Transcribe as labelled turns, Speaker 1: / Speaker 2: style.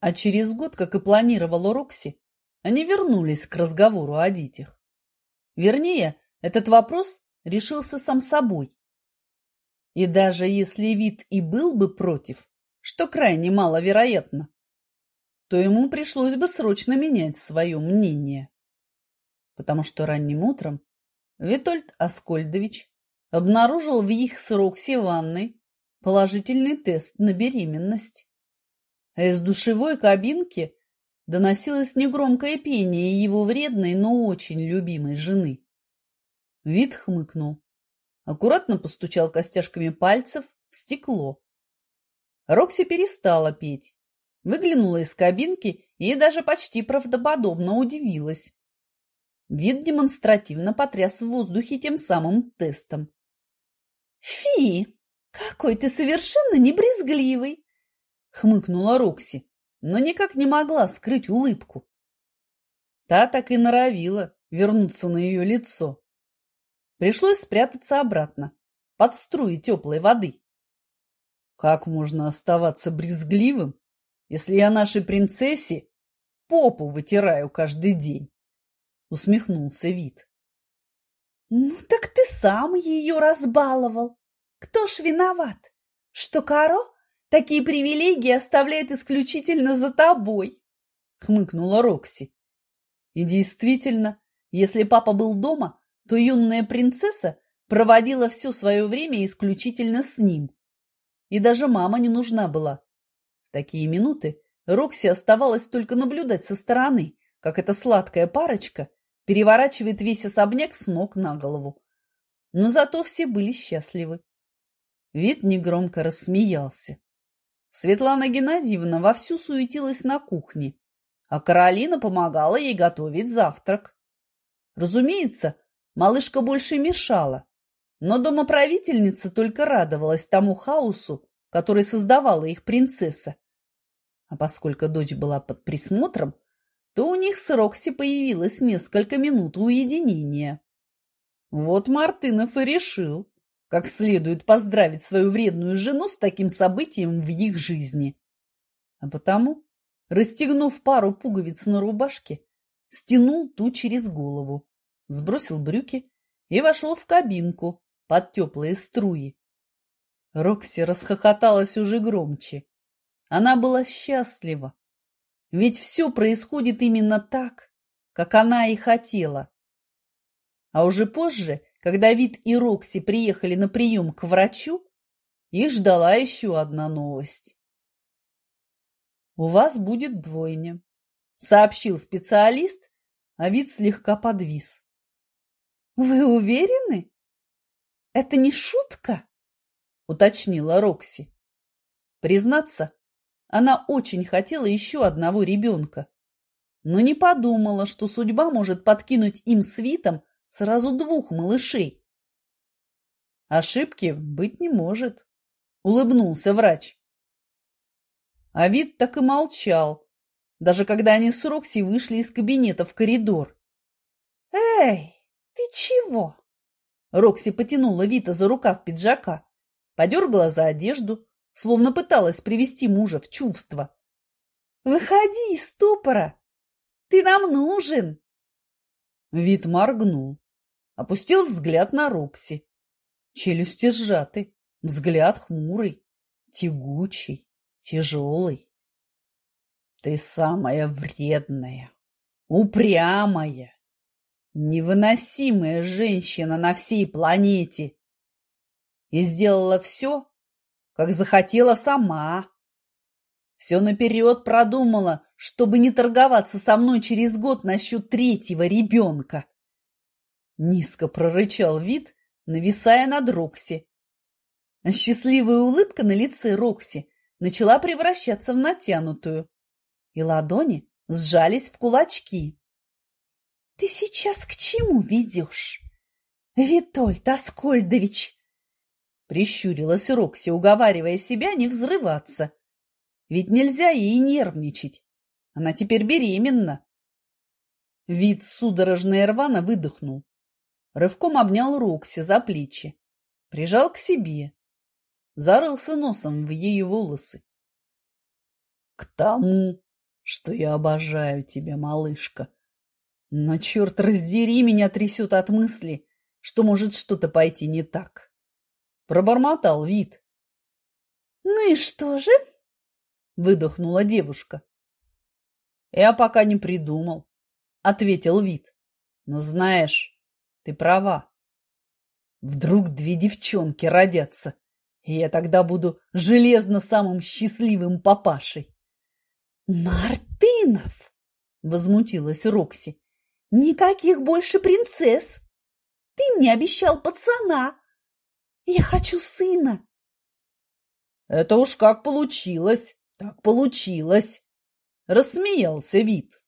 Speaker 1: А через год, как и планировала Рокси, они вернулись к разговору о детях. Вернее, этот вопрос решился сам собой. И даже если вид и был бы против, что крайне маловероятно, то ему пришлось бы срочно менять свое мнение. Потому что ранним утром Витольд Аскольдович обнаружил в их с Рокси ванной положительный тест на беременность. А из душевой кабинки доносилось негромкое пение его вредной, но очень любимой жены. Вид хмыкнул, аккуратно постучал костяшками пальцев в стекло. Рокси перестала петь, выглянула из кабинки и даже почти правдоподобно удивилась. Вид демонстративно потряс в воздухе тем самым тестом. «Фи, какой ты совершенно небрезгливый!» — хмыкнула Рокси, но никак не могла скрыть улыбку. Та так и норовила вернуться на ее лицо. Пришлось спрятаться обратно, под струи теплой воды. Как можно оставаться брезгливым, если я нашей принцессе попу вытираю каждый день? Усмехнулся вид. Ну так ты сам ее разбаловал. Кто ж виноват, что Каро такие привилегии оставляет исключительно за тобой? Хмыкнула Рокси. И действительно, если папа был дома, то юная принцесса проводила все свое время исключительно с ним. И даже мама не нужна была. В такие минуты Рокси оставалось только наблюдать со стороны, как эта сладкая парочка переворачивает весь особняк с ног на голову. Но зато все были счастливы. Вид негромко рассмеялся. Светлана Геннадьевна вовсю суетилась на кухне, а Каролина помогала ей готовить завтрак. Разумеется, малышка больше мешала, но домоправительница только радовалась тому хаосу, который создавала их принцесса. А поскольку дочь была под присмотром, то у них с Рокси появилось несколько минут уединения. Вот Мартынов и решил, как следует поздравить свою вредную жену с таким событием в их жизни. А потому, расстегнув пару пуговиц на рубашке, стянул ту через голову, сбросил брюки и вошел в кабинку, под теплые струи. Рокси расхохоталась уже громче. Она была счастлива. Ведь все происходит именно так, как она и хотела. А уже позже, когда Вит и Рокси приехали на прием к врачу, их ждала еще одна новость. «У вас будет двойня», — сообщил специалист, а Вит слегка подвис. «Вы уверены?» Это не шутка? Уточнила Рокси. Признаться, она очень хотела еще одного ребенка, но не подумала, что судьба может подкинуть им свитом сразу двух малышей. Ошибки быть не может, улыбнулся врач. А вид так и молчал, даже когда они с Рокси вышли из кабинета в коридор. «Эй, ты чего?» Рокси потянула Вита за рукав пиджака, подергала за одежду, словно пыталась привести мужа в чувство. «Выходи из ступора! Ты нам нужен!» Вит моргнул, опустил взгляд на Рокси. Челюсти сжаты, взгляд хмурый, тягучий, тяжелый. «Ты самая вредная, упрямая, невыносимая женщина на всей планете. И сделала все, как захотела сама. Все наперед продумала, чтобы не торговаться со мной через год насчет третьего ребенка. Низко прорычал вид, нависая над Рокси. А счастливая улыбка на лице Рокси начала превращаться в натянутую, и ладони сжались в кулачки. Ты сейчас к чему ведешь, Витольд Аскольдович? Прищурилась Рокси, уговаривая себя не взрываться. Ведь нельзя ей нервничать. Она теперь беременна. Вид судорожно и рвано выдохнул. Рывком обнял Рокси за плечи. Прижал к себе. Зарылся носом в ее волосы. К тому, что я обожаю тебя, малышка. Но, черт раздери, меня трясет от мысли, что может что-то пойти не так. Пробормотал вид.
Speaker 2: «Ну и что же?» – выдохнула девушка.
Speaker 1: «Я пока не придумал», – ответил вид. «Но знаешь, ты права. Вдруг две девчонки родятся, и я тогда буду железно самым счастливым папашей».
Speaker 2: «Мартынов!» – возмутилась Рокси. «Никаких больше принцесс! Ты мне обещал пацана! Я хочу сына!»
Speaker 1: Это уж как получилось, так получилось, рассмеялся вид.